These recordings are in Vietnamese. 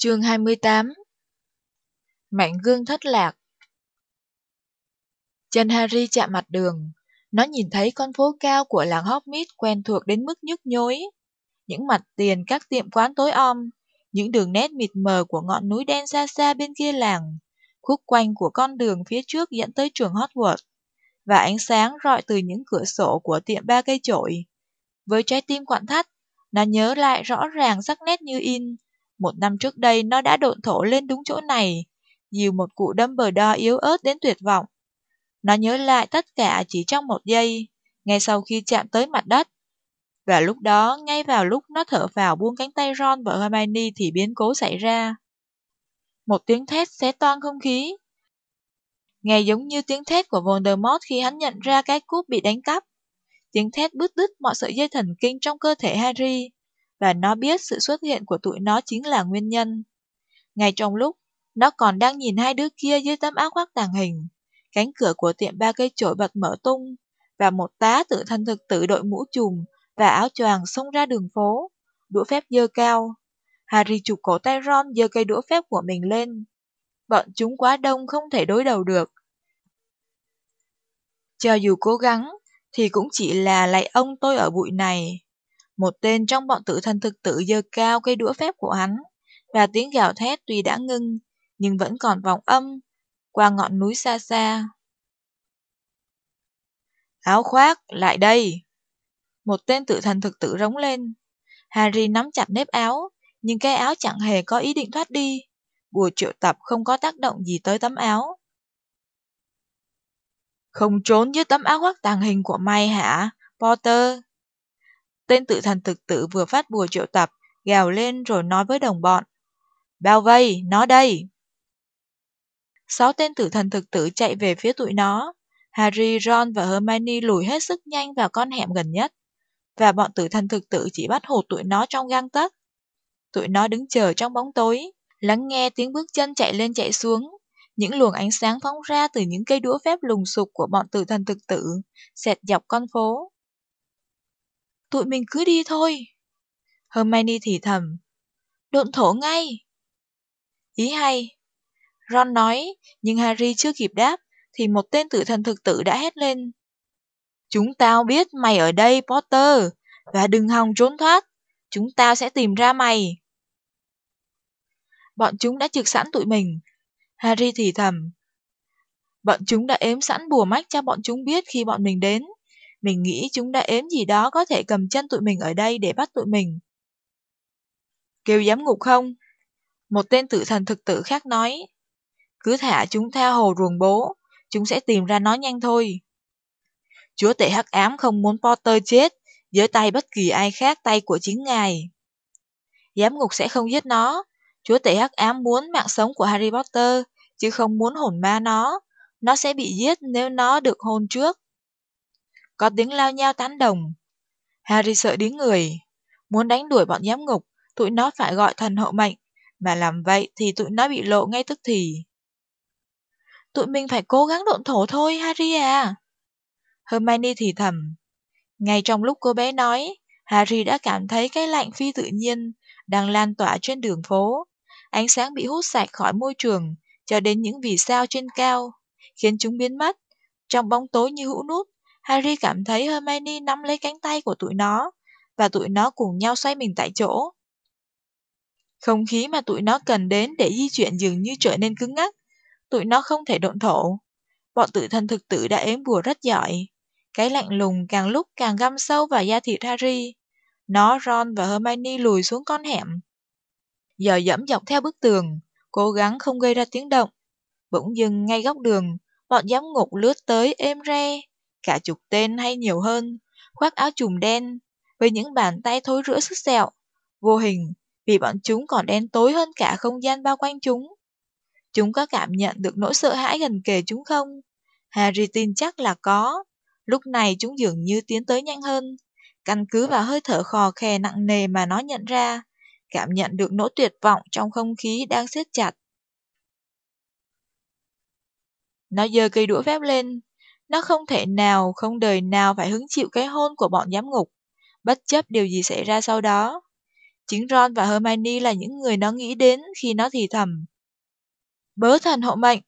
Chương 28 mạng gương thất lạc Chân Harry chạm mặt đường. Nó nhìn thấy con phố cao của làng Hogsmeade quen thuộc đến mức nhức nhối. Những mặt tiền các tiệm quán tối om, những đường nét mịt mờ của ngọn núi đen xa xa bên kia làng, khúc quanh của con đường phía trước dẫn tới trường Hogwarts, và ánh sáng rọi từ những cửa sổ của tiệm ba cây chổi. Với trái tim quặn thắt, nó nhớ lại rõ ràng sắc nét như in. Một năm trước đây nó đã độn thổ lên đúng chỗ này, dìu một cụ đâm bờ đo yếu ớt đến tuyệt vọng. Nó nhớ lại tất cả chỉ trong một giây, ngay sau khi chạm tới mặt đất. Và lúc đó, ngay vào lúc nó thở vào buông cánh tay Ron và Hermione thì biến cố xảy ra. Một tiếng thét xé toan không khí. Nghe giống như tiếng thét của Voldemort khi hắn nhận ra cái cúp bị đánh cắp. Tiếng thét bứt đứt mọi sợi dây thần kinh trong cơ thể Harry, và nó biết sự xuất hiện của tụi nó chính là nguyên nhân. Ngay trong lúc, nó còn đang nhìn hai đứa kia dưới tấm áo khoác tàng hình, cánh cửa của tiệm ba cây chổi bật mở tung, và một tá tự thân thực tử đội mũ chùm và áo choàng xông ra đường phố, đũa phép dơ cao. Harry chụp cổ tay Ron dơ cây đũa phép của mình lên. Bọn chúng quá đông không thể đối đầu được. Cho dù cố gắng, thì cũng chỉ là lại ông tôi ở bụi này. Một tên trong bọn tự thân thực tử giơ cao cây đũa phép của hắn, và tiếng gào thét tuy đã ngưng, nhưng vẫn còn vòng âm, qua ngọn núi xa xa. Áo khoác, lại đây! Một tên tự thần thực tử rống lên. Harry nắm chặt nếp áo, nhưng cái áo chẳng hề có ý định thoát đi. Bùa triệu tập không có tác động gì tới tấm áo. Không trốn dưới tấm áo khoác tàng hình của mày hả, Potter? Tên tự thần thực tử vừa phát bùa triệu tập, gào lên rồi nói với đồng bọn. Bao vây, nó đây! Sáu tên tử thần thực tử chạy về phía tụi nó. Harry, Ron và Hermione lùi hết sức nhanh vào con hẻm gần nhất. Và bọn tử thần thực tử chỉ bắt hụt tụi nó trong gang tấc. Tụi nó đứng chờ trong bóng tối, lắng nghe tiếng bước chân chạy lên chạy xuống. Những luồng ánh sáng phóng ra từ những cây đũa phép lùng sục của bọn tử thần thực tử, xẹt dọc con phố. Tụi mình cứ đi thôi. Hermione thì thầm. Độn thổ ngay. Ý hay. Ron nói, nhưng Harry chưa kịp đáp, thì một tên tử thần thực tử đã hét lên. Chúng tao biết mày ở đây, Potter, và đừng hòng trốn thoát. Chúng tao sẽ tìm ra mày. Bọn chúng đã trực sẵn tụi mình. Harry thì thầm. Bọn chúng đã ếm sẵn bùa mách cho bọn chúng biết khi bọn mình đến. Mình nghĩ chúng đã ếm gì đó có thể cầm chân tụi mình ở đây để bắt tụi mình. Kêu giám ngục không? Một tên tự thần thực tử khác nói. Cứ thả chúng tha hồ ruồng bố, chúng sẽ tìm ra nó nhanh thôi. Chúa tể hắc ám không muốn Potter chết dưới tay bất kỳ ai khác tay của chính ngài. Giám ngục sẽ không giết nó. Chúa tể hắc ám muốn mạng sống của Harry Potter, chứ không muốn hồn ma nó. Nó sẽ bị giết nếu nó được hôn trước. Có tiếng lao nhao tán đồng. Harry sợ đến người. Muốn đánh đuổi bọn giám ngục, tụi nó phải gọi thần hậu mệnh. Mà làm vậy thì tụi nó bị lộ ngay tức thì. Tụi mình phải cố gắng độn thổ thôi, Harry à. Hermione thì thầm. Ngay trong lúc cô bé nói, Harry đã cảm thấy cái lạnh phi tự nhiên đang lan tỏa trên đường phố. Ánh sáng bị hút sạch khỏi môi trường, cho đến những vì sao trên cao, khiến chúng biến mất. Trong bóng tối như hũ nút, Harry cảm thấy Hermione nắm lấy cánh tay của tụi nó, và tụi nó cùng nhau xoay mình tại chỗ. Không khí mà tụi nó cần đến để di chuyển dường như trở nên cứng ngắc. Tụi nó không thể độn thổ. Bọn tự thân thực tử đã ếm bùa rất giỏi. Cái lạnh lùng càng lúc càng găm sâu vào da thịt Harry. Nó, Ron và Hermione lùi xuống con hẻm. Giờ dẫm dọc theo bức tường, cố gắng không gây ra tiếng động. Bỗng dưng ngay góc đường, bọn giám ngục lướt tới êm re, cả chục tên hay nhiều hơn, khoác áo trùm đen, với những bàn tay thối rữa sức sẹo, vô hình, vì bọn chúng còn đen tối hơn cả không gian bao quanh chúng. Chúng có cảm nhận được nỗi sợ hãi gần kề chúng không? Harry tin chắc là có. Lúc này chúng dường như tiến tới nhanh hơn. Căn cứ vào hơi thở khò khè nặng nề mà nó nhận ra, cảm nhận được nỗi tuyệt vọng trong không khí đang siết chặt. Nó giơ cây đũa phép lên. Nó không thể nào, không đời nào phải hứng chịu cái hôn của bọn giám ngục, bất chấp điều gì xảy ra sau đó. Chính Ron và Hermione là những người nó nghĩ đến khi nó thì thầm. Bớ thần hộ mệnh!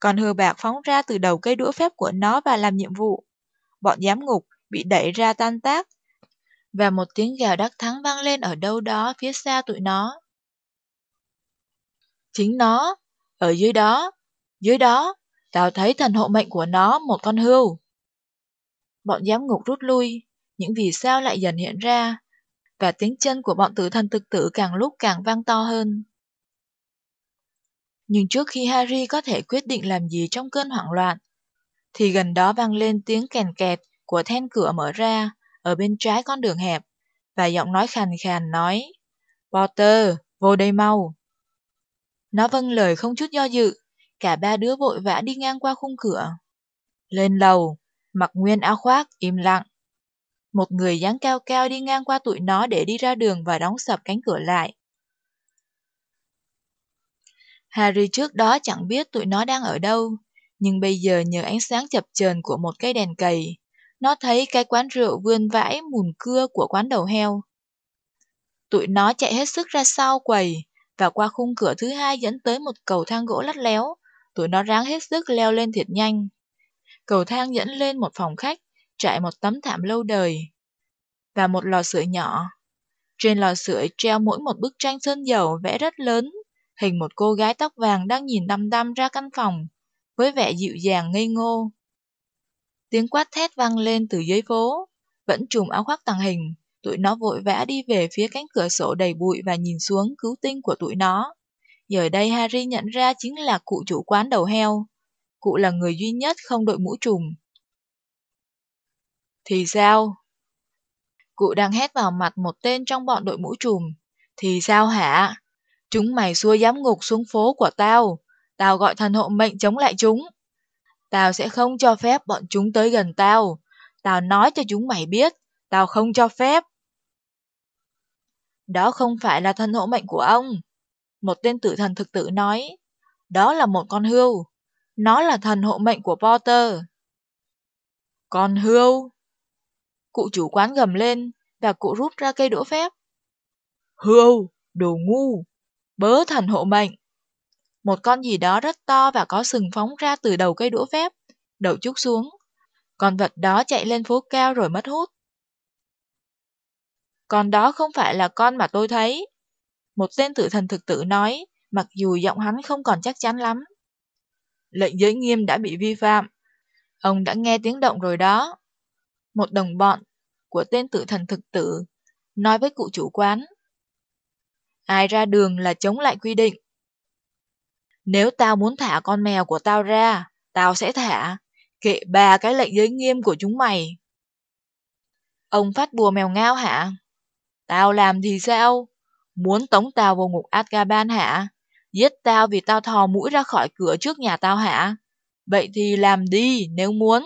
Còn hừa bạc phóng ra từ đầu cây đũa phép của nó và làm nhiệm vụ. Bọn giám ngục bị đẩy ra tan tác, và một tiếng gào đắc thắng vang lên ở đâu đó phía xa tụi nó. Chính nó, ở dưới đó, dưới đó, tao thấy thần hộ mệnh của nó một con hươu. Bọn giám ngục rút lui, những vì sao lại dần hiện ra, và tiếng chân của bọn tử thần thực tử càng lúc càng vang to hơn. Nhưng trước khi Harry có thể quyết định làm gì trong cơn hoảng loạn, thì gần đó vang lên tiếng kèn kẹt của then cửa mở ra ở bên trái con đường hẹp, và giọng nói khàn khàn nói, Potter, vô đây mau. Nó vâng lời không chút do dự, cả ba đứa vội vã đi ngang qua khung cửa. Lên lầu, mặc nguyên áo khoác, im lặng. Một người dáng cao cao đi ngang qua tụi nó để đi ra đường và đóng sập cánh cửa lại. Harry trước đó chẳng biết tụi nó đang ở đâu, nhưng bây giờ nhờ ánh sáng chập chờn của một cây đèn cầy, nó thấy cái quán rượu vươn vãi mùn cưa của quán đầu heo. Tụi nó chạy hết sức ra sau quầy, và qua khung cửa thứ hai dẫn tới một cầu thang gỗ lắt léo. Tụi nó ráng hết sức leo lên thiệt nhanh. Cầu thang dẫn lên một phòng khách, trải một tấm thảm lâu đời, và một lò sưởi nhỏ. Trên lò sưởi treo mỗi một bức tranh sơn dầu vẽ rất lớn, hình một cô gái tóc vàng đang nhìn đăm đăm ra căn phòng, với vẻ dịu dàng ngây ngô. Tiếng quát thét vang lên từ dưới phố, vẫn trùm áo khoác tàng hình, tụi nó vội vã đi về phía cánh cửa sổ đầy bụi và nhìn xuống cứu tinh của tụi nó. Giờ đây Harry nhận ra chính là cụ chủ quán đầu heo. Cụ là người duy nhất không đội mũ trùm. Thì sao? Cụ đang hét vào mặt một tên trong bọn đội mũ trùm. Thì sao hả? Chúng mày xua giám ngục xuống phố của tao. Tao gọi thần hộ mệnh chống lại chúng. Tao sẽ không cho phép bọn chúng tới gần tao. Tao nói cho chúng mày biết, tao không cho phép. Đó không phải là thần hộ mệnh của ông. Một tên tử thần thực tử nói. Đó là một con hươu. Nó là thần hộ mệnh của Potter. Con hươu? Cụ chủ quán gầm lên và cụ rút ra cây đũa phép. Hươu, đồ ngu, bớ thần hộ mệnh. Một con gì đó rất to và có sừng phóng ra từ đầu cây đũa phép, đậu chút xuống. Con vật đó chạy lên phố cao rồi mất hút. Con đó không phải là con mà tôi thấy. Một tên tử thần thực tử nói, mặc dù giọng hắn không còn chắc chắn lắm. Lệnh giới nghiêm đã bị vi phạm. Ông đã nghe tiếng động rồi đó. Một đồng bọn của tên tử thần thực tử nói với cụ chủ quán. Ai ra đường là chống lại quy định. Nếu tao muốn thả con mèo của tao ra, tao sẽ thả. Kệ bà cái lệnh giới nghiêm của chúng mày. Ông phát bùa mèo ngao hả? Tao làm thì sao? Muốn tống tao vào ngục Azkaban hả? Giết tao vì tao thò mũi ra khỏi cửa trước nhà tao hả? Vậy thì làm đi nếu muốn.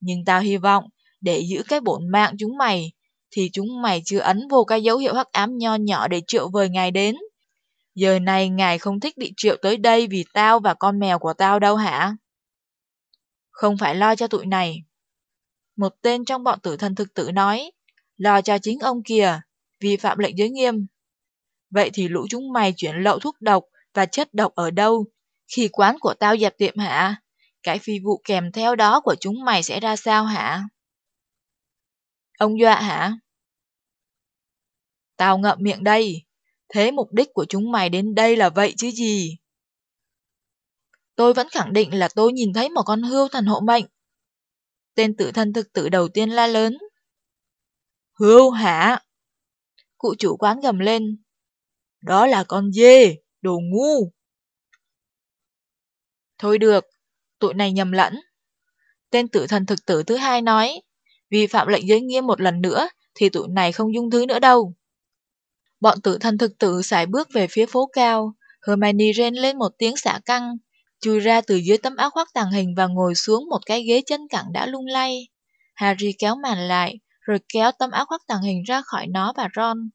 Nhưng tao hy vọng, để giữ cái bổn mạng chúng mày, thì chúng mày chưa ấn vô cái dấu hiệu hắc ám nho nhỏ để triệu vời ngài đến. Giờ này ngài không thích bị triệu tới đây vì tao và con mèo của tao đâu hả? Không phải lo cho tụi này. Một tên trong bọn tử thần thực tử nói, lo cho chính ông kìa, vi phạm lệnh giới nghiêm. Vậy thì lũ chúng mày chuyển lậu thuốc độc và chất độc ở đâu khi quán của tao dẹp tiệm hả? Cái phi vụ kèm theo đó của chúng mày sẽ ra sao hả? Ông dọa hả? Tao ngậm miệng đây. Thế mục đích của chúng mày đến đây là vậy chứ gì? Tôi vẫn khẳng định là tôi nhìn thấy một con hươu thần hộ mệnh. Tên tử thân thực tử đầu tiên la lớn. Hươu hả? Cụ chủ quán gầm lên. Đó là con dê, đồ ngu. Thôi được, tụi này nhầm lẫn. Tên tử thần thực tử thứ hai nói, vi phạm lệnh giới nghiêm một lần nữa thì tụi này không dung thứ nữa đâu. Bọn tử thần thực tử xài bước về phía phố cao, Hermione rên lên một tiếng xả căng, chui ra từ dưới tấm áo khoác tàng hình và ngồi xuống một cái ghế chân cẳng đã lung lay. Harry kéo màn lại, rồi kéo tấm áo khoác tàng hình ra khỏi nó và Ron.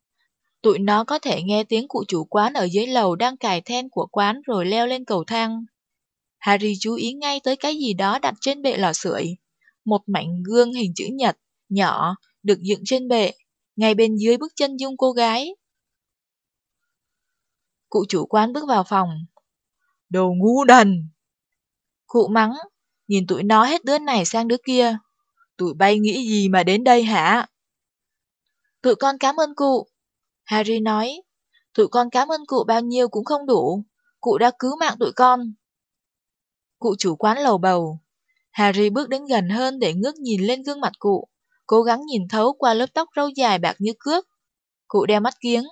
Tụi nó có thể nghe tiếng cụ chủ quán ở dưới lầu đang cài then của quán rồi leo lên cầu thang. Harry chú ý ngay tới cái gì đó đặt trên bệ lò sưởi. Một mảnh gương hình chữ nhật, nhỏ, được dựng trên bệ, ngay bên dưới bước chân dung cô gái. Cụ chủ quán bước vào phòng. Đồ ngu đần! Cụ mắng, nhìn tụi nó hết đứa này sang đứa kia. Tụi bay nghĩ gì mà đến đây hả? Tụi con cảm ơn cụ. Harry nói, tụi con cảm ơn cụ bao nhiêu cũng không đủ. Cụ đã cứu mạng tụi con. Cụ chủ quán lầu bầu. Harry bước đến gần hơn để ngước nhìn lên gương mặt cụ, cố gắng nhìn thấu qua lớp tóc râu dài bạc như cước. Cụ đeo mắt kiếng.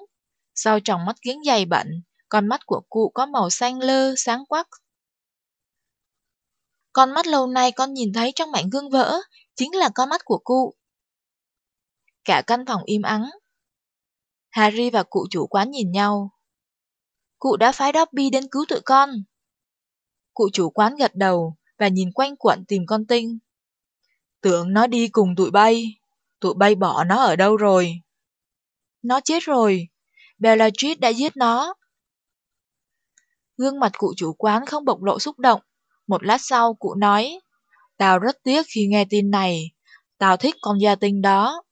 Sau tròng mắt kiếng dày bẩn, con mắt của cụ có màu xanh lơ, sáng quắc. Con mắt lâu nay con nhìn thấy trong mảnh gương vỡ, chính là con mắt của cụ. Cả căn phòng im ắng. Harry và cụ chủ quán nhìn nhau. Cụ đã phái Dobby đến cứu tụi con. Cụ chủ quán gật đầu và nhìn quanh quẩn tìm con tinh. Tưởng nó đi cùng tụi bay. Tụi bay bỏ nó ở đâu rồi? Nó chết rồi. Bellatrix đã giết nó. Gương mặt cụ chủ quán không bộc lộ xúc động. Một lát sau cụ nói, Tao rất tiếc khi nghe tin này. Tao thích con gia tinh đó.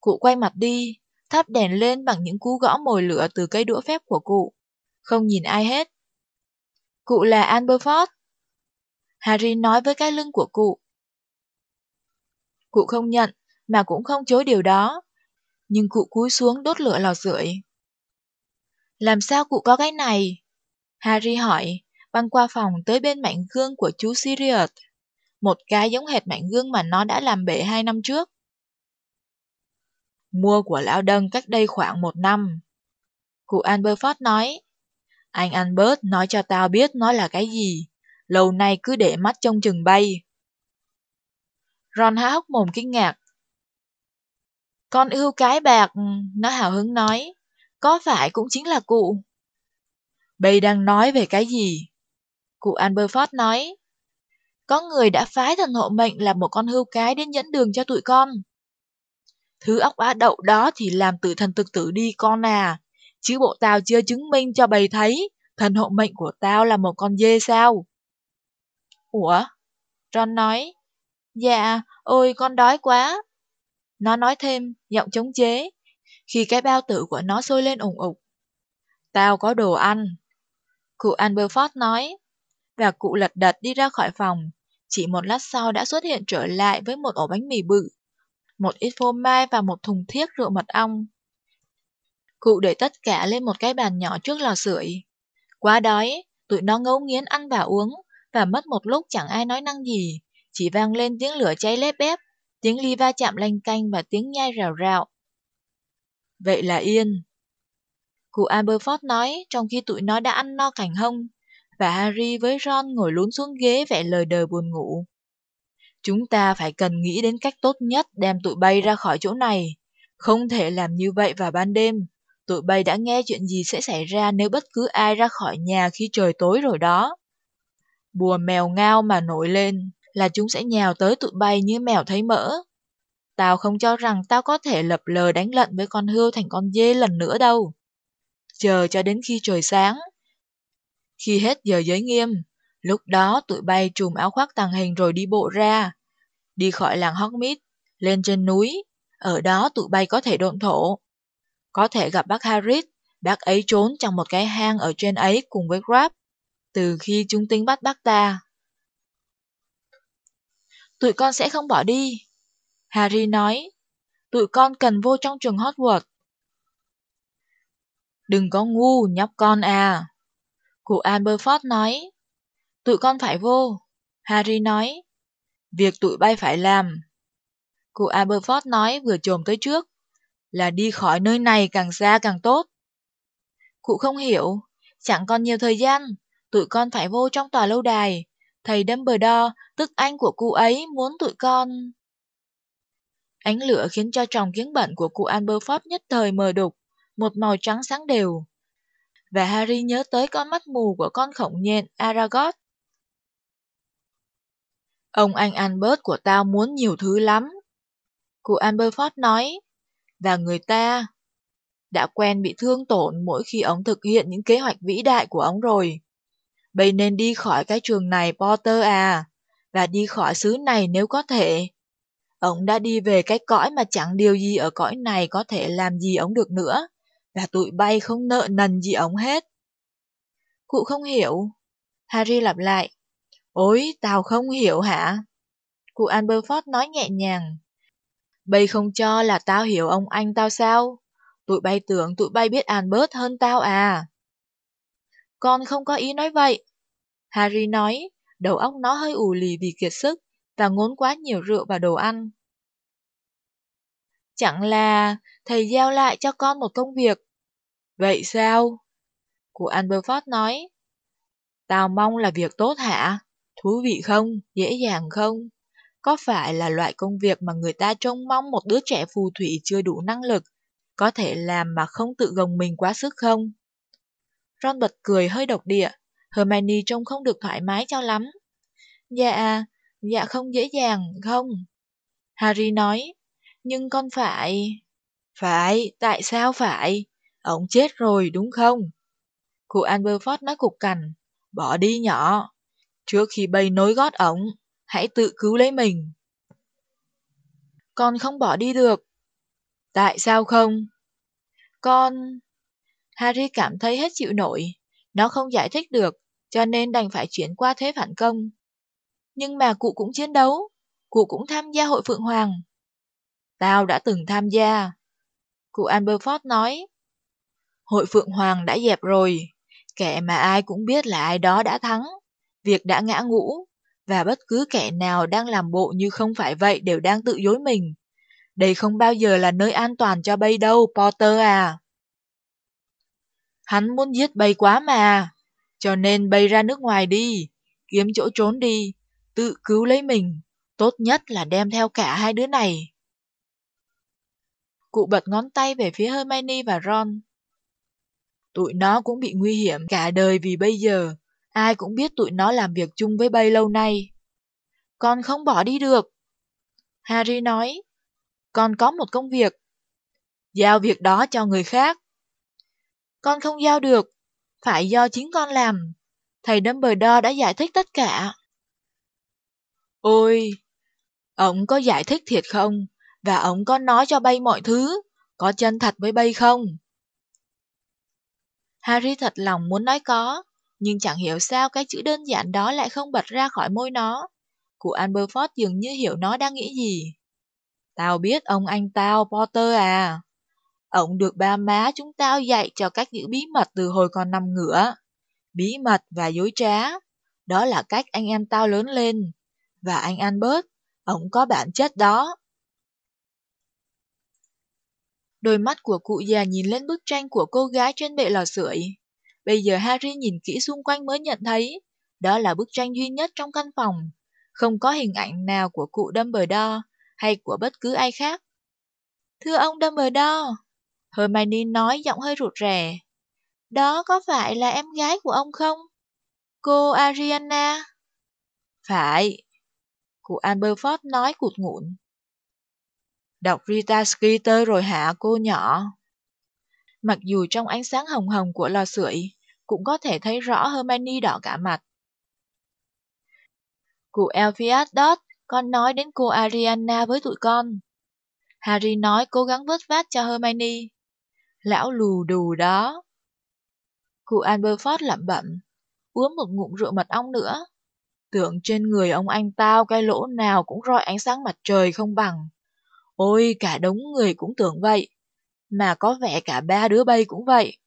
Cụ quay mặt đi, thắp đèn lên bằng những cú gõ mồi lửa từ cây đũa phép của cụ. Không nhìn ai hết. Cụ là Amberford. Harry nói với cái lưng của cụ. Cụ không nhận, mà cũng không chối điều đó. Nhưng cụ cúi xuống đốt lửa lò sưởi. Làm sao cụ có cái này? Harry hỏi, băng qua phòng tới bên mảnh gương của chú Sirius. Một cái giống hệt mảnh gương mà nó đã làm bể hai năm trước. Mua của lão Đân cách đây khoảng một năm. Cụ Amberford nói, anh Albert nói cho tao biết nó là cái gì. Lâu nay cứ để mắt trông chừng bay. Ron há hốc mồm kinh ngạc. Con ưu cái bạc, nó hào hứng nói. Có phải cũng chính là cụ? Bây đang nói về cái gì? Cụ Amberford nói. Có người đã phái thần hộ mệnh là một con hưu cái đến dẫn đường cho tụi con. Thứ ốc á đậu đó thì làm tự thần thực tử đi con à. Chứ bộ tao chưa chứng minh cho bầy thấy thần hộ mệnh của tao là một con dê sao? Ủa? Ron nói. Dạ, ôi con đói quá. Nó nói thêm, giọng chống chế, khi cái bao tử của nó sôi lên ủng ục. Tao có đồ ăn. Cụ Amberford nói, và cụ lật đật đi ra khỏi phòng. Chỉ một lát sau đã xuất hiện trở lại với một ổ bánh mì bự, một ít phô mai và một thùng thiết rượu mật ong. Cụ để tất cả lên một cái bàn nhỏ trước lò sưởi. Quá đói, tụi nó ngấu nghiến ăn và uống, và mất một lúc chẳng ai nói năng gì, chỉ vang lên tiếng lửa cháy lép bép, tiếng ly va chạm lanh canh và tiếng nhai rào rạo. Vậy là yên. Cụ Aberforth nói trong khi tụi nó đã ăn no cảnh hông, và Harry với Ron ngồi lún xuống ghế vẽ lời đời buồn ngủ. Chúng ta phải cần nghĩ đến cách tốt nhất đem tụi bay ra khỏi chỗ này. Không thể làm như vậy vào ban đêm. Tụi bay đã nghe chuyện gì sẽ xảy ra nếu bất cứ ai ra khỏi nhà khi trời tối rồi đó. Bùa mèo ngao mà nổi lên là chúng sẽ nhào tới tụi bay như mèo thấy mỡ. Tao không cho rằng tao có thể lập lờ đánh lận với con hươu thành con dê lần nữa đâu. Chờ cho đến khi trời sáng. Khi hết giờ giới nghiêm, lúc đó tụi bay trùm áo khoác tàng hình rồi đi bộ ra. Đi khỏi làng Hogsmeade, lên trên núi. Ở đó tụi bay có thể độn thổ. Có thể gặp bác Harris, bác ấy trốn trong một cái hang ở trên ấy cùng với Grab, từ khi chúng tính bắt bác ta. Tụi con sẽ không bỏ đi. Harry nói, tụi con cần vô trong trường Hogwarts. Đừng có ngu, nhóc con à. Cụ Amberford nói, tụi con phải vô. Harry nói, việc tụi bay phải làm. Cụ Aberford nói vừa trồm tới trước, là đi khỏi nơi này càng xa càng tốt. Cụ không hiểu, chẳng còn nhiều thời gian, tụi con phải vô trong tòa lâu đài. Thầy Dumbledore, tức anh của cụ ấy, muốn tụi con... Ánh lửa khiến cho tròng kiến bẩn của cụ Amberford nhất thời mờ đục, một màu trắng sáng đều. Và Harry nhớ tới con mắt mù của con khổng nhện Aragog. Ông anh Albert của tao muốn nhiều thứ lắm. Cụ Amberford nói, và người ta đã quen bị thương tổn mỗi khi ông thực hiện những kế hoạch vĩ đại của ông rồi. Bây nên đi khỏi cái trường này Potter à, và đi khỏi xứ này nếu có thể. Ông đã đi về cái cõi mà chẳng điều gì ở cõi này có thể làm gì ông được nữa, và tụi bay không nợ nần gì ông hết. Cụ không hiểu. Harry lặp lại. Ôi, tao không hiểu hả? Cụ Amberford nói nhẹ nhàng. Bây không cho là tao hiểu ông anh tao sao? Tụi bay tưởng tụi bay biết Albert hơn tao à? Con không có ý nói vậy. Harry nói, đầu óc nó hơi ù lì vì kiệt sức và ngốn quá nhiều rượu và đồ ăn. Chẳng là thầy giao lại cho con một công việc. Vậy sao? Cụ Amberford nói. Tao mong là việc tốt hả? Thú vị không? Dễ dàng không? Có phải là loại công việc mà người ta trông mong một đứa trẻ phù thủy chưa đủ năng lực, có thể làm mà không tự gồng mình quá sức không? Ron bật cười hơi độc địa, Hermione trông không được thoải mái cho lắm. Dạ, dạ không dễ dàng, không? Harry nói, nhưng con phải... Phải, tại sao phải? Ông chết rồi, đúng không? Cụ Amberford nói cục cằn, bỏ đi nhỏ. Trước khi bay nối gót ổng, hãy tự cứu lấy mình. Con không bỏ đi được. Tại sao không? Con... Harry cảm thấy hết chịu nổi. Nó không giải thích được, cho nên đành phải chuyển qua thế phản công. Nhưng mà cụ cũng chiến đấu, cụ cũng tham gia hội Phượng Hoàng. Tao đã từng tham gia. Cụ Amberford nói. Hội Phượng Hoàng đã dẹp rồi, kẻ mà ai cũng biết là ai đó đã thắng. Việc đã ngã ngũ, và bất cứ kẻ nào đang làm bộ như không phải vậy đều đang tự dối mình. Đây không bao giờ là nơi an toàn cho bay đâu, Potter à. Hắn muốn giết bay quá mà, cho nên bay ra nước ngoài đi, kiếm chỗ trốn đi, tự cứu lấy mình, tốt nhất là đem theo cả hai đứa này. Cụ bật ngón tay về phía Hermione và Ron. Tụi nó cũng bị nguy hiểm cả đời vì bây giờ Ai cũng biết tụi nó làm việc chung với bay lâu nay. Con không bỏ đi được. Harry nói, con có một công việc. Giao việc đó cho người khác. Con không giao được, phải do chính con làm. Thầy Dumbledore đã giải thích tất cả. Ôi, ông có giải thích thiệt không? Và ông có nói cho bay mọi thứ? Có chân thật với bay không? Harry thật lòng muốn nói có, nhưng chẳng hiểu sao cái chữ đơn giản đó lại không bật ra khỏi môi nó. Cụ Amberford dường như hiểu nó đang nghĩ gì. Tao biết ông anh tao, Potter à. Ông được ba má chúng tao dạy cho cách giữ bí mật từ hồi còn nằm ngửa. Bí mật và dối trá. Đó là cách anh em tao lớn lên. Và anh Albert, ông có bản chất đó. Đôi mắt của cụ già nhìn lên bức tranh của cô gái trên bệ lò sưởi. Bây giờ Harry nhìn kỹ xung quanh mới nhận thấy, đó là bức tranh duy nhất trong căn phòng. Không có hình ảnh nào của cụ Dumbledore hay của bất cứ ai khác. Thưa ông Dumbledore, Hermione nói giọng hơi rụt rè. Đó có phải là em gái của ông không? Cô Ariana? Phải. Cụ Amberford nói cụt ngụn. Đọc Rita Skeeter rồi hả cô nhỏ? Mặc dù trong ánh sáng hồng hồng của lò sưởi, cũng có thể thấy rõ Hermione đỏ cả mặt. Cụ Elphias Dodd, con nói đến cô Ariana với tụi con. Harry nói cố gắng vớt vát cho Hermione. Lão lù đù đó. Cụ Amberford lẩm bẩm, uống một ngụm rượu mật ong nữa. Tưởng trên người ông anh tao cái lỗ nào cũng rọi ánh sáng mặt trời không bằng. Ôi, cả đống người cũng tưởng vậy. Mà có vẻ cả ba đứa bay cũng vậy.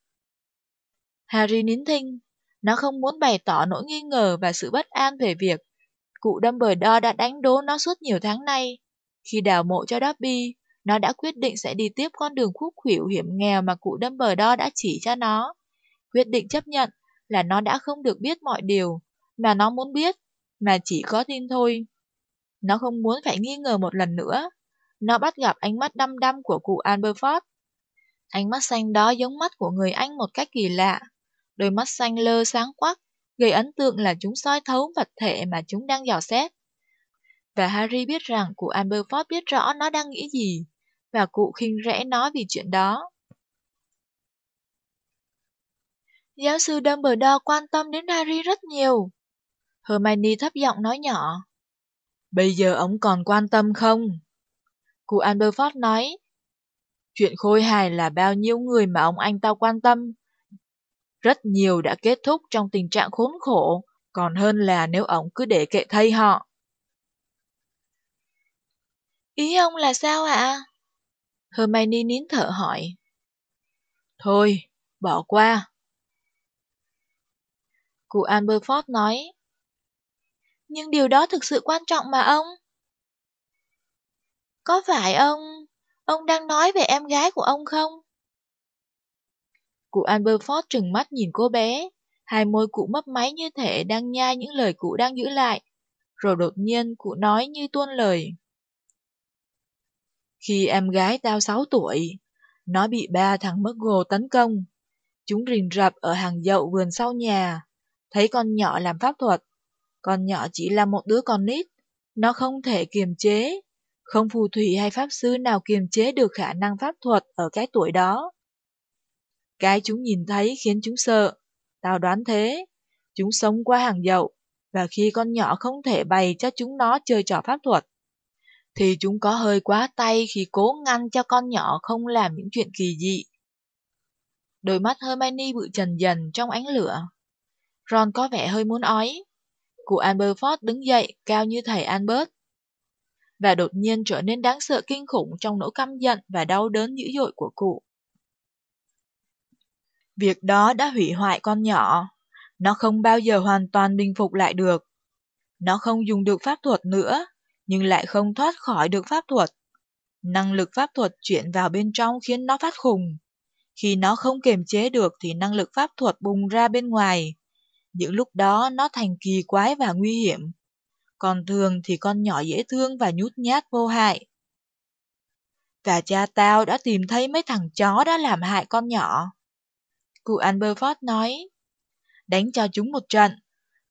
Harry nín thinh. Nó không muốn bày tỏ nỗi nghi ngờ và sự bất an về việc cụ Dumbledore đã đánh đố nó suốt nhiều tháng nay. Khi đào mộ cho Dobby, nó đã quyết định sẽ đi tiếp con đường khúc khuỷu hiểm nghèo mà cụ Dumbledore đã chỉ cho nó. Quyết định chấp nhận là nó đã không được biết mọi điều mà nó muốn biết, mà chỉ có tin thôi. Nó không muốn phải nghi ngờ một lần nữa. Nó bắt gặp ánh mắt đăm đăm của cụ Amberford. Ánh mắt xanh đó giống mắt của người Anh một cách kỳ lạ đôi mắt xanh lơ sáng quắc, gây ấn tượng là chúng soi thấu vật thể mà chúng đang dò xét. Và Harry biết rằng cụ Amberford biết rõ nó đang nghĩ gì, và cụ khinh rẽ nó vì chuyện đó. Giáo sư Dumbledore quan tâm đến Harry rất nhiều. Hermione thấp giọng nói nhỏ. Bây giờ ông còn quan tâm không? Cụ Amberford nói. Chuyện khôi hài là bao nhiêu người mà ông anh tao quan tâm. Rất nhiều đã kết thúc trong tình trạng khốn khổ, còn hơn là nếu ông cứ để kệ thay họ. Ý ông là sao ạ? Hermione nín thở hỏi. Thôi, bỏ qua. Cụ Amberford nói. Nhưng điều đó thực sự quan trọng mà ông. Có phải ông... ông đang nói về em gái của ông không? Cụ Amberford trừng mắt nhìn cô bé, hai môi cụ mấp máy như thể đang nhai những lời cụ đang giữ lại. Rồi đột nhiên cụ nói như tuôn lời. Khi em gái tao 6 tuổi, nó bị ba thằng mất gồ tấn công. Chúng rình rập ở hàng dậu vườn sau nhà, thấy con nhỏ làm pháp thuật. Con nhỏ chỉ là một đứa con nít, nó không thể kiềm chế. Không phù thủy hay pháp sư nào kiềm chế được khả năng pháp thuật ở cái tuổi đó. Cái chúng nhìn thấy khiến chúng sợ. Tao đoán thế. Chúng sống qua hàng dậu, và khi con nhỏ không thể bày cho chúng nó chơi trò pháp thuật, thì chúng có hơi quá tay khi cố ngăn cho con nhỏ không làm những chuyện kỳ dị. Đôi mắt Hermione bự trần dần trong ánh lửa. Ron có vẻ hơi muốn ói. Cụ Amberford đứng dậy, cao như thầy Albert. Và đột nhiên trở nên đáng sợ kinh khủng trong nỗi căm giận và đau đớn dữ dội của cụ. Việc đó đã hủy hoại con nhỏ. Nó không bao giờ hoàn toàn bình phục lại được. Nó không dùng được pháp thuật nữa, nhưng lại không thoát khỏi được pháp thuật. Năng lực pháp thuật chuyển vào bên trong khiến nó phát khùng. Khi nó không kiềm chế được thì năng lực pháp thuật bùng ra bên ngoài. Những lúc đó nó thành kỳ quái và nguy hiểm. Còn thường thì con nhỏ dễ thương và nhút nhát vô hại. Và cha tao đã tìm thấy mấy thằng chó đã làm hại con nhỏ. Cụ Amberford nói, đánh cho chúng một trận,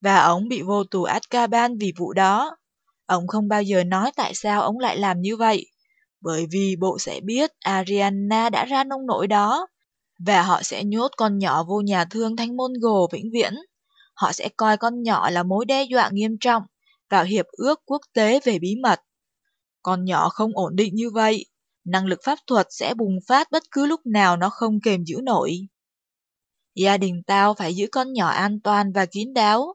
và ông bị vô tù Azkaban vì vụ đó. Ông không bao giờ nói tại sao ông lại làm như vậy, bởi vì bộ sẽ biết Ariana đã ra nông nỗi đó, và họ sẽ nhốt con nhỏ vô nhà thương Thánh Môn Gồ vĩnh viễn. Họ sẽ coi con nhỏ là mối đe dọa nghiêm trọng vào hiệp ước quốc tế về bí mật. Con nhỏ không ổn định như vậy, năng lực pháp thuật sẽ bùng phát bất cứ lúc nào nó không kềm giữ nổi. Gia đình tao phải giữ con nhỏ an toàn và kín đáo.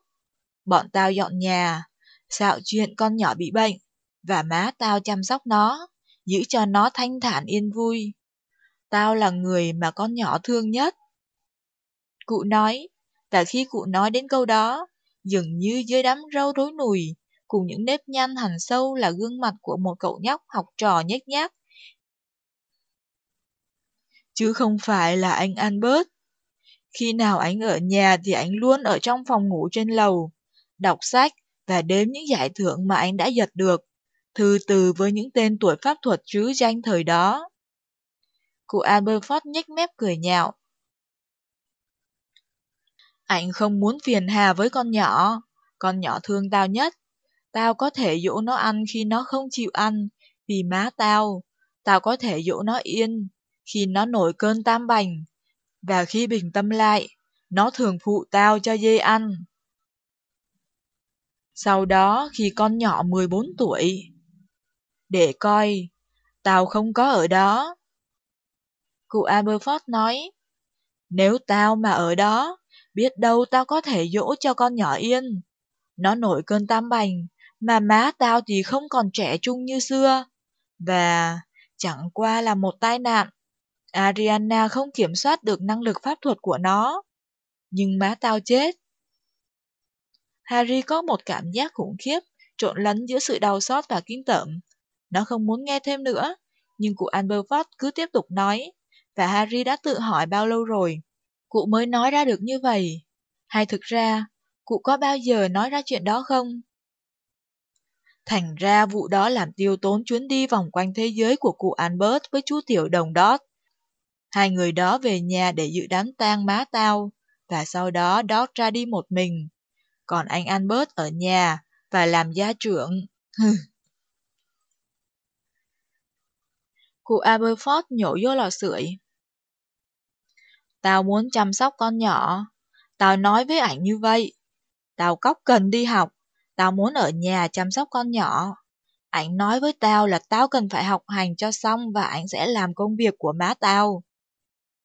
Bọn tao dọn nhà, xạo chuyện con nhỏ bị bệnh, và má tao chăm sóc nó, giữ cho nó thanh thản yên vui. Tao là người mà con nhỏ thương nhất. Cụ nói, và khi cụ nói đến câu đó, dường như dưới đám râu rối nùi, cùng những nếp nhăn hằn sâu là gương mặt của một cậu nhóc học trò nhếch nhác. Chứ không phải là anh Albert. Khi nào anh ở nhà thì anh luôn ở trong phòng ngủ trên lầu, đọc sách và đếm những giải thưởng mà anh đã giật được, thư từ với những tên tuổi pháp thuật chứ danh thời đó. Cụ Aberford nhếch mép cười nhạo. Anh không muốn phiền hà với con nhỏ, con nhỏ thương tao nhất. Tao có thể dỗ nó ăn khi nó không chịu ăn, vì má tao. Tao có thể dỗ nó yên, khi nó nổi cơn tam bành. Và khi bình tâm lại, nó thường phụ tao cho dê ăn. Sau đó khi con nhỏ 14 tuổi, để coi, tao không có ở đó. Cụ Aberford nói, nếu tao mà ở đó, biết đâu tao có thể dỗ cho con nhỏ yên. Nó nổi cơn tam bành, mà má tao thì không còn trẻ trung như xưa. Và chẳng qua là một tai nạn. Ariana không kiểm soát được năng lực pháp thuật của nó. Nhưng má tao chết. Harry có một cảm giác khủng khiếp, trộn lẫn giữa sự đau xót và kinh tởm. Nó không muốn nghe thêm nữa, nhưng cụ Amberford cứ tiếp tục nói, và Harry đã tự hỏi bao lâu rồi, cụ mới nói ra được như vậy. Hay thực ra, cụ có bao giờ nói ra chuyện đó không? Thành ra vụ đó làm tiêu tốn chuyến đi vòng quanh thế giới của cụ Albert với chú tiểu đồng Dot. Hai người đó về nhà để dự đám tang má tao, và sau đó Dot ra đi một mình. Còn anh Albert ở nhà và làm gia trưởng. cụ Aberford nhổ vô lò sưởi. Tao muốn chăm sóc con nhỏ. Tao nói với ảnh như vậy. Tao cóc cần đi học. Tao muốn ở nhà chăm sóc con nhỏ. ảnh nói với tao là tao cần phải học hành cho xong và ảnh sẽ làm công việc của má tao.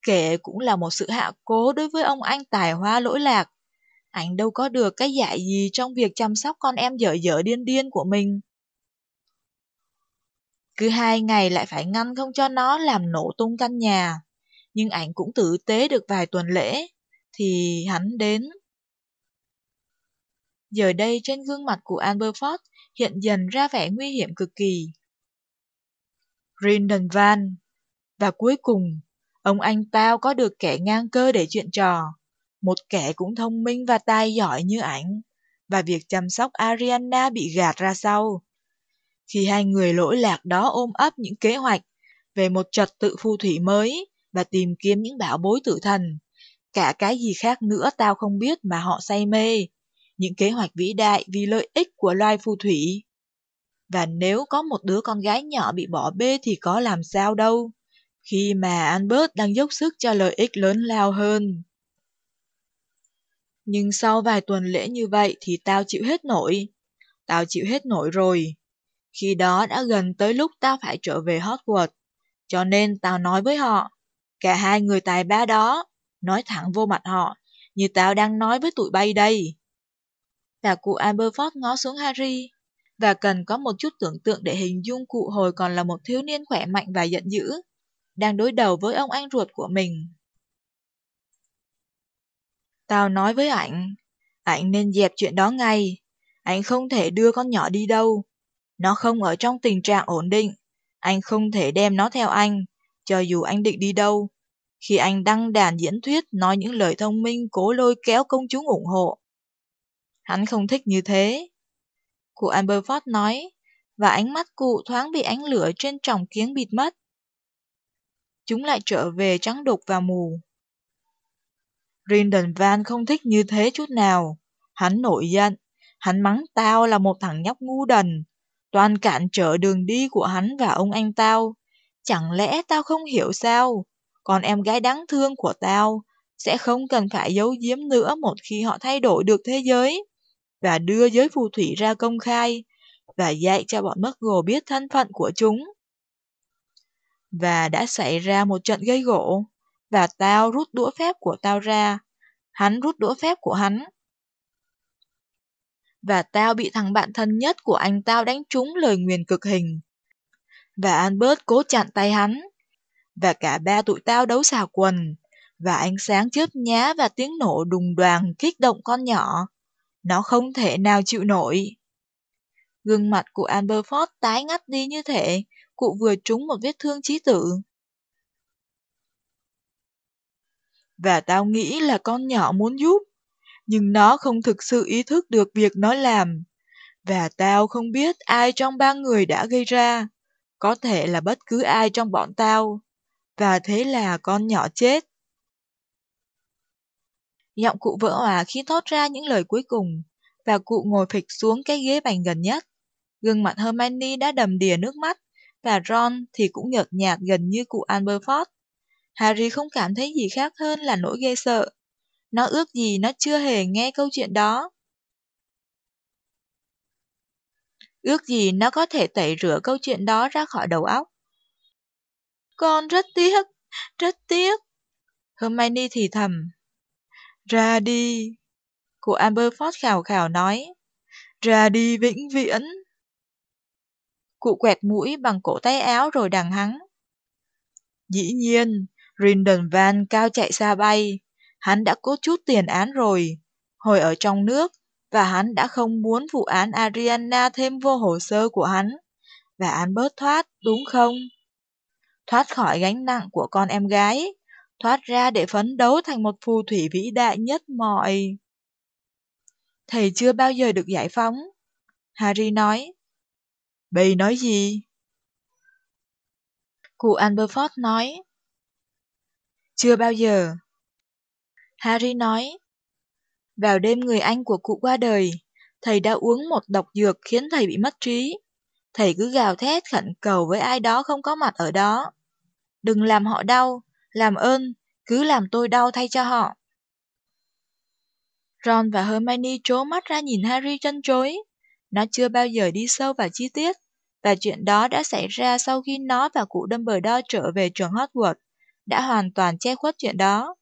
Kể cũng là một sự hạ cố đối với ông anh tài hoa lỗi lạc. Anh đâu có được cái dạy gì trong việc chăm sóc con em dở dở điên điên của mình. Cứ hai ngày lại phải ngăn không cho nó làm nổ tung căn nhà. Nhưng ảnh cũng tử tế được vài tuần lễ, thì hắn đến. Giờ đây trên gương mặt của Amberford hiện dần ra vẻ nguy hiểm cực kỳ. Rindon Van Và cuối cùng, ông anh tao có được kẻ ngang cơ để chuyện trò. Một kẻ cũng thông minh và tài giỏi như ảnh. Và việc chăm sóc Ariana bị gạt ra sau. Khi hai người lỗi lạc đó ôm ấp những kế hoạch về một trật tự phù thủy mới và tìm kiếm những bảo bối tử thần. Cả cái gì khác nữa tao không biết mà họ say mê. Những kế hoạch vĩ đại vì lợi ích của loài phù thủy. Và nếu có một đứa con gái nhỏ bị bỏ bê thì có làm sao đâu. Khi mà Albert đang dốc sức cho lợi ích lớn lao hơn. Nhưng sau vài tuần lễ như vậy thì tao chịu hết nổi. Tao chịu hết nổi rồi. Khi đó đã gần tới lúc tao phải trở về Hogwarts. Cho nên tao nói với họ, cả hai người tài ba đó, nói thẳng vô mặt họ, như tao đang nói với tụi bay đây. Và cụ Aberforth ngó xuống Harry, và cần có một chút tưởng tượng để hình dung cụ hồi còn là một thiếu niên khỏe mạnh và giận dữ, đang đối đầu với ông anh ruột của mình. Tao nói với ảnh, ảnh nên dẹp chuyện đó ngay, anh không thể đưa con nhỏ đi đâu, nó không ở trong tình trạng ổn định, anh không thể đem nó theo anh, cho dù anh định đi đâu. Khi anh đăng đàn diễn thuyết nói những lời thông minh cố lôi kéo công chúng ủng hộ. Hắn không thích như thế. Cụ Amberford nói, và ánh mắt cụ thoáng bị ánh lửa trên tròng kiếng bịt mất. Chúng lại trở về trắng đục và mù. Rinden Van không thích như thế chút nào. Hắn nổi giận. Hắn mắng tao là một thằng nhóc ngu đần. Toàn cản trở đường đi của hắn và ông anh tao. Chẳng lẽ tao không hiểu sao? Còn em gái đáng thương của tao sẽ không cần phải giấu giếm nữa một khi họ thay đổi được thế giới và đưa giới phù thủy ra công khai và dạy cho bọn mất gồ biết thân phận của chúng. Và đã xảy ra một trận gây gỗ, và tao rút đũa phép của tao ra. Hắn rút đũa phép của hắn. Và tao bị thằng bạn thân nhất của anh tao đánh trúng lời nguyền cực hình. Và Albert cố chặn tay hắn. Và cả ba tụi tao đấu xào quần. Và ánh sáng chớp nhá và tiếng nổ đùng đoàn kích động con nhỏ. Nó không thể nào chịu nổi. Gương mặt của Amberford tái ngắt đi như thể cụ vừa trúng một vết thương chí tử. Và tao nghĩ là con nhỏ muốn giúp, nhưng nó không thực sự ý thức được việc nó làm. Và tao không biết ai trong ba người đã gây ra, có thể là bất cứ ai trong bọn tao. Và thế là con nhỏ chết. Giọng cụ vỡ hòa khi thốt ra những lời cuối cùng, và cụ ngồi phịch xuống cái ghế bành gần nhất. Gương mặt Hermione đã đầm đìa nước mắt, và Ron thì cũng nhợt nhạt gần như cụ Amberford. Harry không cảm thấy gì khác hơn là nỗi ghê sợ. Nó ước gì nó chưa hề nghe câu chuyện đó. Ước gì nó có thể tẩy rửa câu chuyện đó ra khỏi đầu óc. Con rất tiếc, rất tiếc. Hermione thì thầm. Ra đi. Cô Amberford khào khào nói. Ra đi vĩnh viễn. Cụ quẹt mũi bằng cổ tay áo rồi đằng hắn. Dĩ nhiên, Rindon Van cao chạy xa bay. Hắn đã có chút tiền án rồi. Hồi ở trong nước, và hắn đã không muốn vụ án Ariana thêm vô hồ sơ của hắn. Và án bớt thoát, đúng không? Thoát khỏi gánh nặng của con em gái, thoát ra để phấn đấu thành một phù thủy vĩ đại nhất mọi. Thầy chưa bao giờ được giải phóng. Harry nói. Bầy nói gì? Cụ Amberford nói. Chưa bao giờ. Harry nói. Vào đêm người anh của cụ qua đời, thầy đã uống một độc dược khiến thầy bị mất trí. Thầy cứ gào thét khẩn cầu với ai đó không có mặt ở đó. Đừng làm họ đau, làm ơn, cứ làm tôi đau thay cho họ. Ron và Hermione trố mắt ra nhìn Harry chân chối. Nó chưa bao giờ đi sâu vào chi tiết, Và chuyện đó đã xảy ra sau khi nó và cụ Dumbledore trở về trường Hogwarts, đã hoàn toàn che khuất chuyện đó.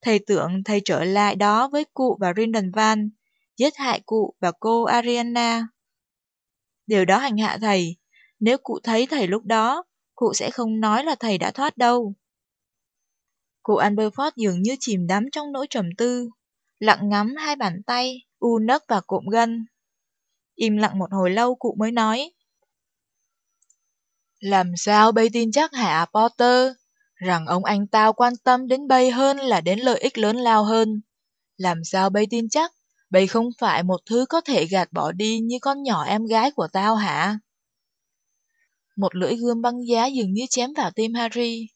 Thầy tưởng thầy trở lại đó với cụ và Rindenvan, giết hại cụ và cô Ariana. Điều đó hành hạ thầy. Nếu cụ thấy thầy lúc đó, cụ sẽ không nói là thầy đã thoát đâu. Cụ Amberford dường như chìm đắm trong nỗi trầm tư, lặng ngắm hai bàn tay, u nấc và cụm gân. Im lặng một hồi lâu cụ mới nói. Làm sao bay tin chắc hả Potter, rằng ông anh tao quan tâm đến bay hơn là đến lợi ích lớn lao hơn. Làm sao bay tin chắc, bay không phải một thứ có thể gạt bỏ đi như con nhỏ em gái của tao hả? Một lưỡi gươm băng giá dường như chém vào tim Harry.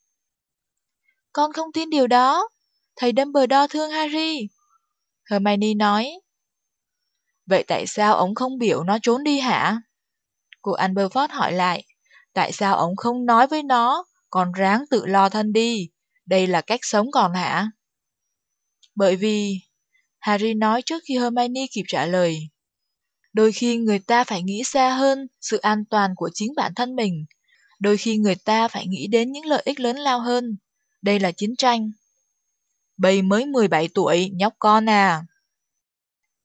Con không tin điều đó. Thầy Dumbledore thương Harry. Hermione nói. Vậy tại sao ông không biểu nó trốn đi hả? Cô Amberford hỏi lại. Tại sao ông không nói với nó, còn ráng tự lo thân đi? Đây là cách sống còn hả? Bởi vì... Harry nói trước khi Hermione kịp trả lời. Đôi khi người ta phải nghĩ xa hơn sự an toàn của chính bản thân mình. Đôi khi người ta phải nghĩ đến những lợi ích lớn lao hơn. Đây là chiến tranh. Bây mới 17 tuổi, nhóc con à.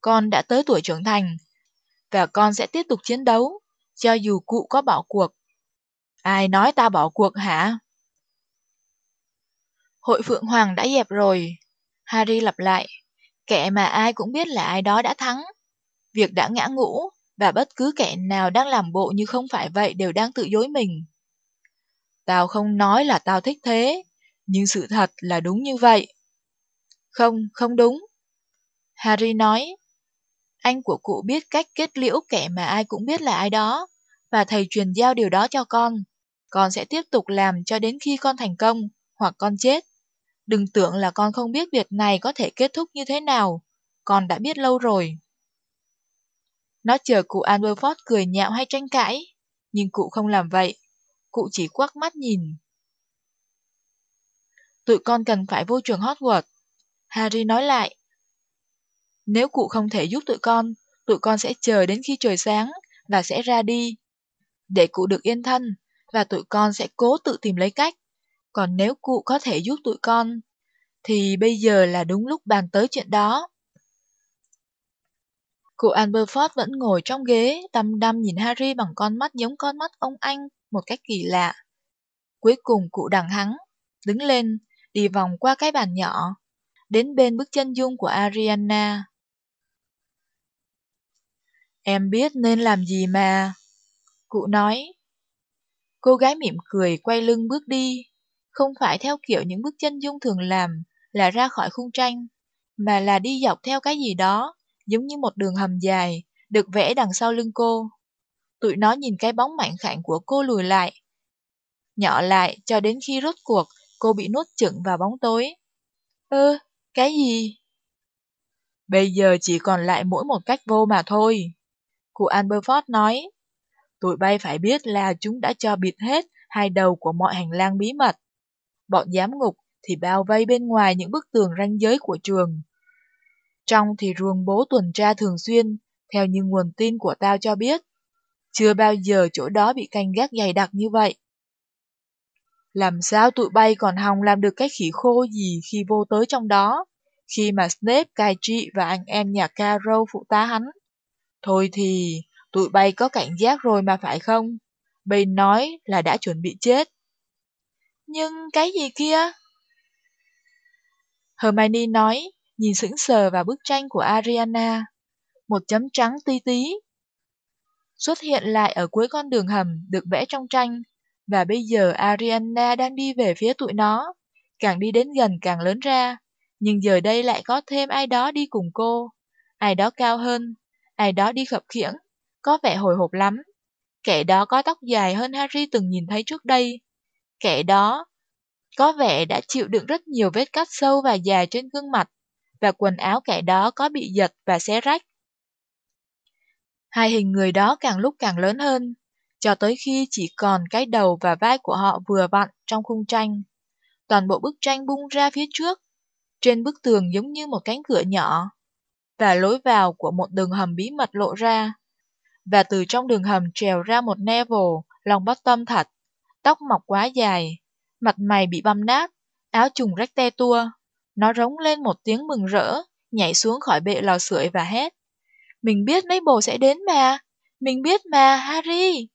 Con đã tới tuổi trưởng thành, và con sẽ tiếp tục chiến đấu, cho dù cụ có bỏ cuộc. Ai nói ta bỏ cuộc hả? Hội Phượng Hoàng đã dẹp rồi. Harry lặp lại. Kẻ mà ai cũng biết là ai đó đã thắng. Việc đã ngã ngũ, và bất cứ kẻ nào đang làm bộ như không phải vậy đều đang tự dối mình. Tao không nói là tao thích thế, nhưng sự thật là đúng như vậy. Không, không đúng. Harry nói, anh của cụ biết cách kết liễu kẻ mà ai cũng biết là ai đó, và thầy truyền giao điều đó cho con. Con sẽ tiếp tục làm cho đến khi con thành công, hoặc con chết. Đừng tưởng là con không biết việc này có thể kết thúc như thế nào. Con đã biết lâu rồi. Nó chờ cụ Aberford cười nhạo hay tranh cãi, nhưng cụ không làm vậy. Cụ chỉ quắc mắt nhìn. Tụi con cần phải vô trường Hogwarts. Harry nói lại. Nếu cụ không thể giúp tụi con, tụi con sẽ chờ đến khi trời sáng và sẽ ra đi. Để cụ được yên thân, và tụi con sẽ cố tự tìm lấy cách. Còn nếu cụ có thể giúp tụi con, thì bây giờ là đúng lúc bàn tới chuyện đó. Cụ Amberford vẫn ngồi trong ghế, đăm đăm nhìn Harry bằng con mắt giống con mắt ông anh một cách kỳ lạ. Cuối cùng cụ đằng hắn đứng lên, đi vòng qua cái bàn nhỏ, đến bên bức chân dung của Ariana. Em biết nên làm gì mà. Cụ nói. Cô gái mỉm cười quay lưng bước đi, không phải theo kiểu những bước chân dung thường làm là ra khỏi khung tranh, mà là đi dọc theo cái gì đó, giống như một đường hầm dài, được vẽ đằng sau lưng cô. Tụi nó nhìn cái bóng mạnh khảnh của cô lùi lại, nhỏ lại cho đến khi rốt cuộc cô bị nuốt chửng vào bóng tối. Ơ, cái gì? Bây giờ chỉ còn lại mỗi một cách vô mà thôi. Cụ Amberford nói. Tụi bay phải biết là chúng đã cho bịt hết hai đầu của mọi hành lang bí mật. Bọn giám ngục thì bao vây bên ngoài những bức tường ranh giới của trường. Trong thì ruồng bố tuần tra thường xuyên, theo như nguồn tin của tao cho biết. Chưa bao giờ chỗ đó bị canh gác dày đặc như vậy. Làm sao tụi bay còn hòng làm được cái khỉ khô gì khi vô tới trong đó, khi mà Snape cai trị và anh em nhà Carol phụ tá hắn. Thôi thì, tụi bay có cảnh giác rồi mà phải không? Bay nói là đã chuẩn bị chết. Nhưng cái gì kia? Hermione nói, nhìn sững sờ vào bức tranh của Ariana. Một chấm trắng tí tí. Xuất hiện lại ở cuối con đường hầm được vẽ trong tranh, và bây giờ Ariana đang đi về phía tụi nó, càng đi đến gần càng lớn ra, nhưng giờ đây lại có thêm ai đó đi cùng cô, ai đó cao hơn, ai đó đi khập khiễng, có vẻ hồi hộp lắm. Kẻ đó có tóc dài hơn Harry từng nhìn thấy trước đây. Kẻ đó có vẻ đã chịu đựng rất nhiều vết cắt sâu và dài trên gương mặt, và quần áo kẻ đó có bị giật và xé rách. Hai hình người đó càng lúc càng lớn hơn, cho tới khi chỉ còn cái đầu và vai của họ vừa vặn trong khung tranh. Toàn bộ bức tranh bung ra phía trước, trên bức tường giống như một cánh cửa nhỏ, và lối vào của một đường hầm bí mật lộ ra. và từ trong đường hầm trèo ra một Neville, lòng bottom thật, tóc mọc quá dài, mặt mày bị băm nát, áo trùng rách te tua. Nó rống lên một tiếng mừng rỡ, nhảy xuống khỏi bệ lò sưởi và hét. Mình biết mấy bồ sẽ đến mà, mình biết mà, Harry.